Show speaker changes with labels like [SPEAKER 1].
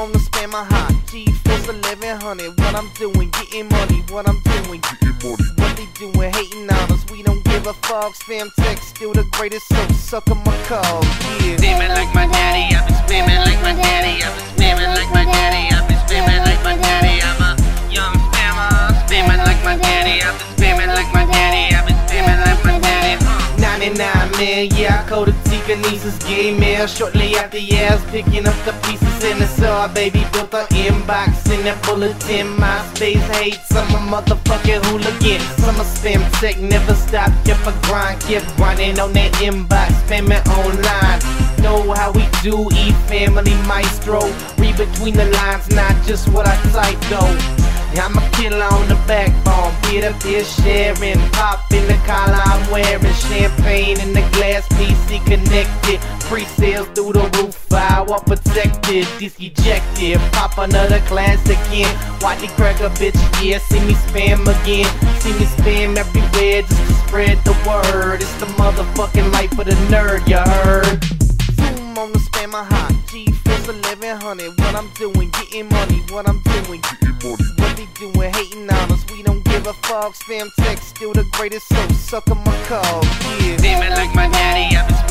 [SPEAKER 1] on the spam my hot G force 1100. What I'm doing, getting money. What I'm doing,
[SPEAKER 2] Getting money.
[SPEAKER 1] what they doing, hating on us. We don't give a fuck. Spamtec, still the greatest. So suck on my call. Yeah.
[SPEAKER 3] Spamming like my daddy, I've been spamming like my daddy,
[SPEAKER 1] 99 man, yeah, I called it Ticanesis gay mail shortly after years, picking up the pieces in the saw, baby built an inbox in that bulletin. MySpace hates, I'm a motherfucking hooligan. Summer spam tech never stop, kept a grind, kept grinding on that inbox, spamming online. Know how we do, E family maestro. Read between the lines, not just what I type though. I'm a killer on the backbone, beat up here sharing, pop in the collar I'm wearing, champagne in the glass, PC connected, pre-sales through the roof, firewall protected, disc ejected, pop another class again, watch it crack a bitch, yeah, see me spam again, see me spam everywhere just to spread the word, it's the motherfucking life of the nerd, you heard? Zoom on the spam my hot, G force 1100, what I'm doing, getting money, what I'm doing,
[SPEAKER 2] Getting money.
[SPEAKER 1] what they doing, hating on us. We don't give a fuck. Spamtec, still the greatest. So suck on my call. Yeah.
[SPEAKER 3] Spamming like my daddy, I've been